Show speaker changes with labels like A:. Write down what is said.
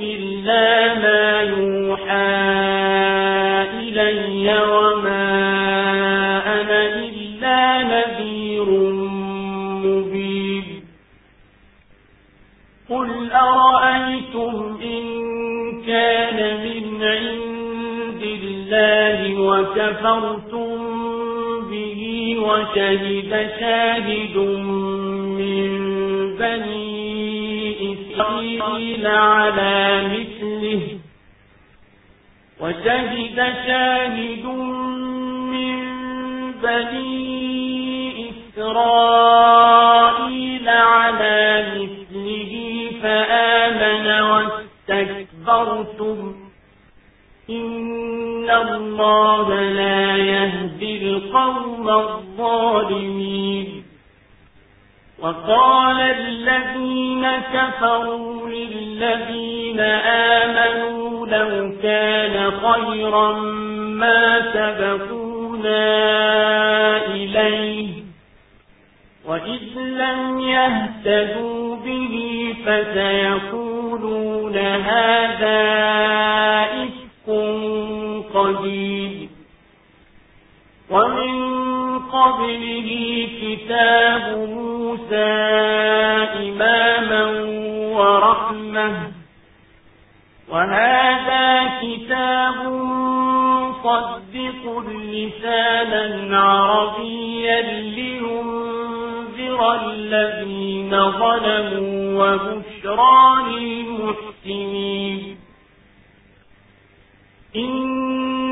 A: إلا ما يوحى إلي وما أنا إلا نذير مبين. قل أرأيتم إن كان من عند الله وكفرتم به وشهد شاهد إسرائيل على مثله. وشهد شاهد من بني إسرائيل على مثله فآمن واستكبرتم. إن الله لا يهدي القوم الظالمين. وقال الذين كفروا للذين آمنوا لو كان خيرا ما سبقونا إليه وإذ لم يهتدوا به فسيقولون هذا إفك قديم ومن قبله كتاب موسى إماما ورحمة. وهذا كتاب صدق لسانا عربيا لينذر الذين ظلموا وبشرى للمحسنين.